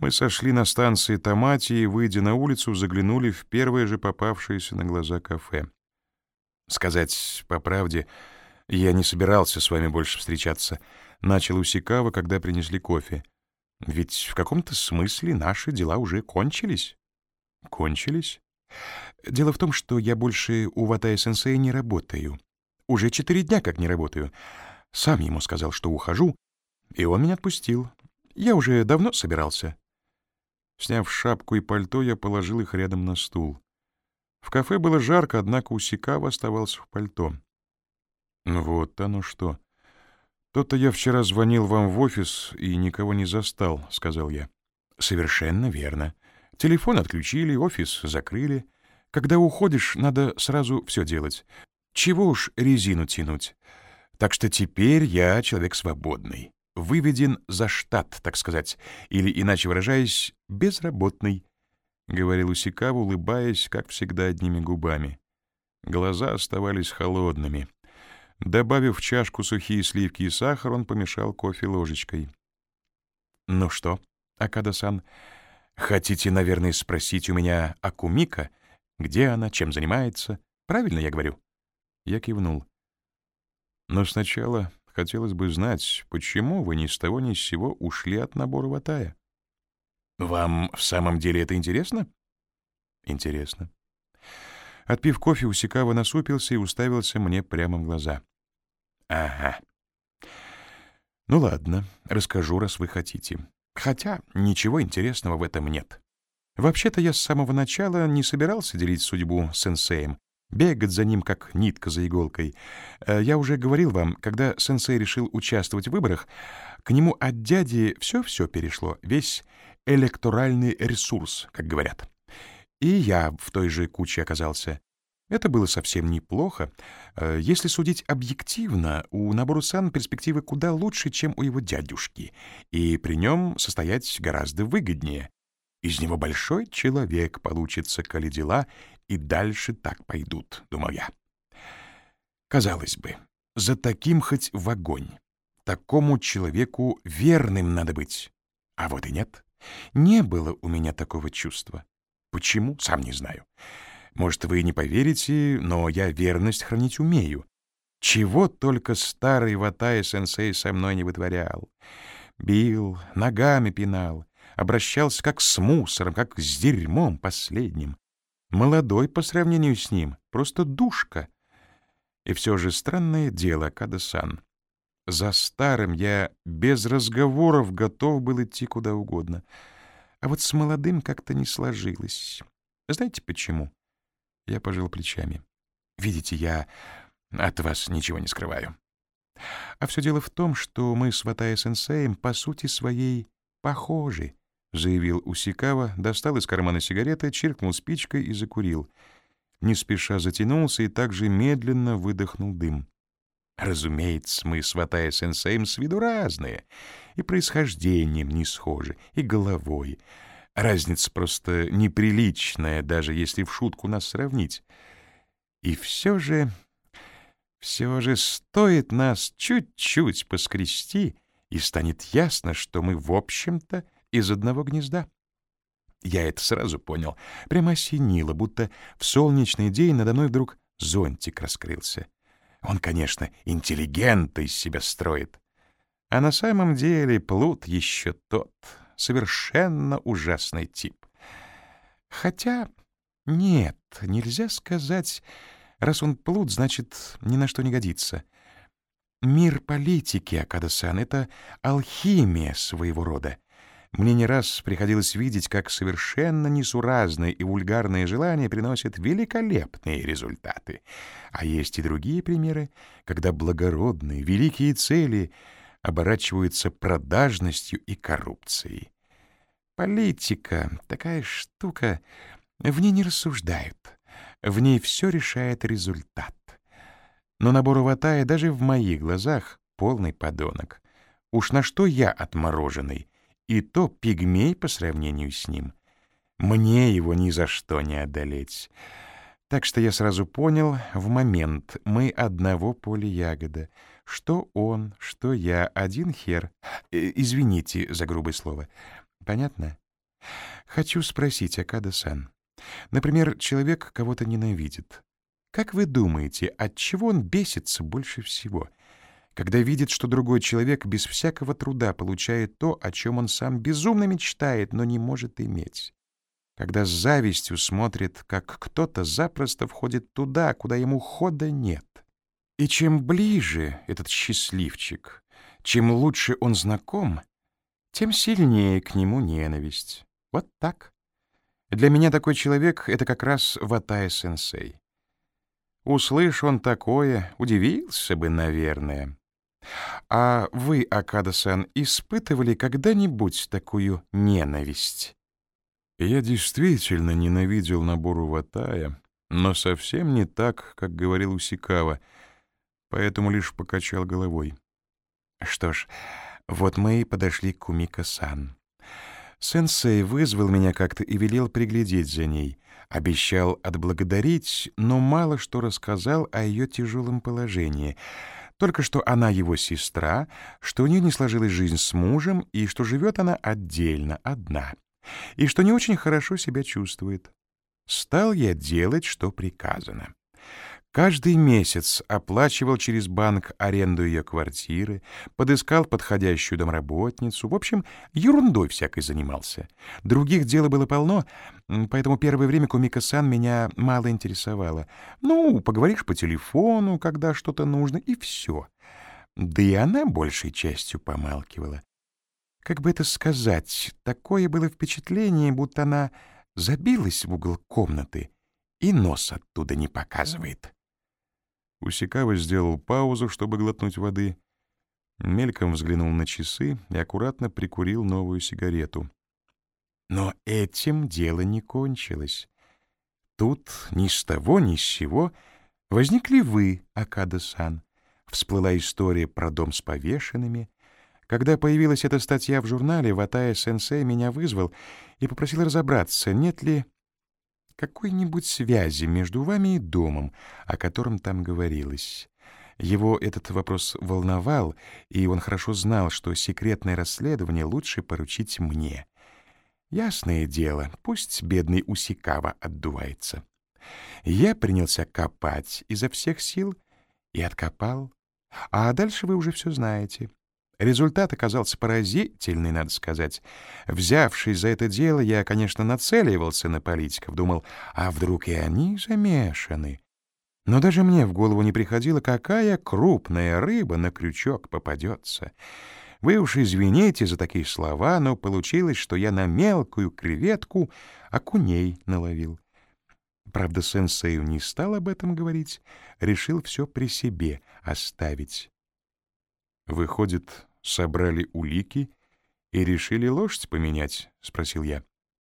Мы сошли на станции Томати и, выйдя на улицу, заглянули в первое же попавшееся на глаза кафе. Сказать по правде, я не собирался с вами больше встречаться. Начал Усикава, когда принесли кофе. Ведь в каком-то смысле наши дела уже кончились. Кончились? Дело в том, что я больше у Ватая-сенсея не работаю. Уже четыре дня как не работаю. Сам ему сказал, что ухожу, и он меня отпустил. Я уже давно собирался. Сняв шапку и пальто, я положил их рядом на стул. В кафе было жарко, однако Усикава оставался в пальто. Ну вот оно что. То-то я вчера звонил вам в офис и никого не застал, — сказал я. Совершенно верно. Телефон отключили, офис закрыли. Когда уходишь, надо сразу все делать. Чего уж резину тянуть. Так что теперь я человек свободный. Выведен за штат, так сказать. Или, иначе выражаясь, безработный. — говорил Усикава, улыбаясь, как всегда, одними губами. Глаза оставались холодными. Добавив в чашку сухие сливки и сахар, он помешал кофе ложечкой. «Ну что, Акада-сан, хотите, наверное, спросить у меня о Кумика? Где она, чем занимается? Правильно я говорю?» Я кивнул. «Но сначала хотелось бы знать, почему вы ни с того ни с сего ушли от набора ватая?» «Вам в самом деле это интересно?» «Интересно». Отпив кофе, Усикава насупился и уставился мне прямо в глаза. Ага. Ну ладно, расскажу, раз вы хотите. Хотя ничего интересного в этом нет. Вообще-то я с самого начала не собирался делить судьбу с сенсеем, бегать за ним, как нитка за иголкой. Э, я уже говорил вам, когда сенсей решил участвовать в выборах, к нему от дяди все-все перешло, весь электоральный ресурс, как говорят. И я в той же куче оказался. Это было совсем неплохо. Э, если судить объективно, у Набору-сан перспективы куда лучше, чем у его дядюшки, и при нем состоять гораздо выгоднее. Из него большой человек получится, коли дела и дальше так пойдут, думал я. Казалось бы, за таким хоть в огонь. Такому человеку верным надо быть. А вот и нет. Не было у меня такого чувства. Почему? Сам не знаю. Может, вы не поверите, но я верность хранить умею. Чего только старый Ватай-сенсей со мной не вытворял. Бил, ногами пинал, обращался как с мусором, как с дерьмом последним. Молодой по сравнению с ним, просто душка. И все же странное дело, Када-сан. За старым я без разговоров готов был идти куда угодно. А вот с молодым как-то не сложилось. Знаете почему? Я пожал плечами. «Видите, я от вас ничего не скрываю. А все дело в том, что мы с Ватая-сенсеем по сути своей похожи», — заявил Усикава, достал из кармана сигареты, чиркнул спичкой и закурил. Не спеша затянулся и также медленно выдохнул дым. Разумеется, мы с Ватая-сенсеем с виду разные, и происхождением не схожи, и головой — Разница просто неприличная, даже если в шутку нас сравнить. И все же, все же стоит нас чуть-чуть поскрести, и станет ясно, что мы, в общем-то, из одного гнезда. Я это сразу понял. Прямо осенило, будто в солнечный день надо мной вдруг зонтик раскрылся. Он, конечно, интеллигент из себя строит. А на самом деле плут еще тот — совершенно ужасный тип. Хотя нет, нельзя сказать, раз он плут, значит, ни на что не годится. Мир политики, Акада-сан, — это алхимия своего рода. Мне не раз приходилось видеть, как совершенно несуразные и вульгарные желания приносят великолепные результаты. А есть и другие примеры, когда благородные, великие цели — оборачиваются продажностью и коррупцией. Политика — такая штука, в ней не рассуждают, в ней все решает результат. Но набор Ватая даже в моих глазах полный подонок. Уж на что я отмороженный, и то пигмей по сравнению с ним. Мне его ни за что не одолеть. Так что я сразу понял, в момент мы одного поля ягода — что он, что я, один хер. Э, извините за грубое слово. Понятно? Хочу спросить, Акада-сан. Например, человек кого-то ненавидит. Как вы думаете, от чего он бесится больше всего? Когда видит, что другой человек без всякого труда получает то, о чем он сам безумно мечтает, но не может иметь. Когда с завистью смотрит, как кто-то запросто входит туда, куда ему хода нет. И чем ближе этот счастливчик, чем лучше он знаком, тем сильнее к нему ненависть. Вот так. Для меня такой человек — это как раз Ватая-сенсей. Услышь он такое, удивился бы, наверное. А вы, Акада-сан, испытывали когда-нибудь такую ненависть? Я действительно ненавидел набору Ватая, но совсем не так, как говорил Усикава, поэтому лишь покачал головой. Что ж, вот мы и подошли к Кумика-сан. Сенсей вызвал меня как-то и велел приглядеть за ней. Обещал отблагодарить, но мало что рассказал о ее тяжелом положении. Только что она его сестра, что у нее не сложилась жизнь с мужем и что живет она отдельно, одна, и что не очень хорошо себя чувствует. Стал я делать, что приказано. Каждый месяц оплачивал через банк аренду ее квартиры, подыскал подходящую домработницу, в общем, ерундой всякой занимался. Других дел было полно, поэтому первое время Кумика-сан меня мало интересовала. Ну, поговоришь по телефону, когда что-то нужно, и все. Да и она большей частью помалкивала. Как бы это сказать, такое было впечатление, будто она забилась в угол комнаты и нос оттуда не показывает. Усикава сделал паузу, чтобы глотнуть воды, мельком взглянул на часы и аккуратно прикурил новую сигарету. Но этим дело не кончилось. Тут ни с того, ни с сего возникли вы, Акада-сан. Всплыла история про дом с повешенными. Когда появилась эта статья в журнале, Ватая-сенсей меня вызвал и попросил разобраться, нет ли какой-нибудь связи между вами и домом, о котором там говорилось. Его этот вопрос волновал, и он хорошо знал, что секретное расследование лучше поручить мне. Ясное дело, пусть бедный Усикава отдувается. Я принялся копать изо всех сил и откопал. А дальше вы уже все знаете. Результат оказался поразительный, надо сказать. Взявшись за это дело, я, конечно, нацеливался на политиков, думал, а вдруг и они замешаны? Но даже мне в голову не приходило, какая крупная рыба на крючок попадется. Вы уж извините за такие слова, но получилось, что я на мелкую креветку окуней наловил. Правда, сенсею не стал об этом говорить, решил все при себе оставить. Выходит, собрали улики и решили лошадь поменять?» — спросил я.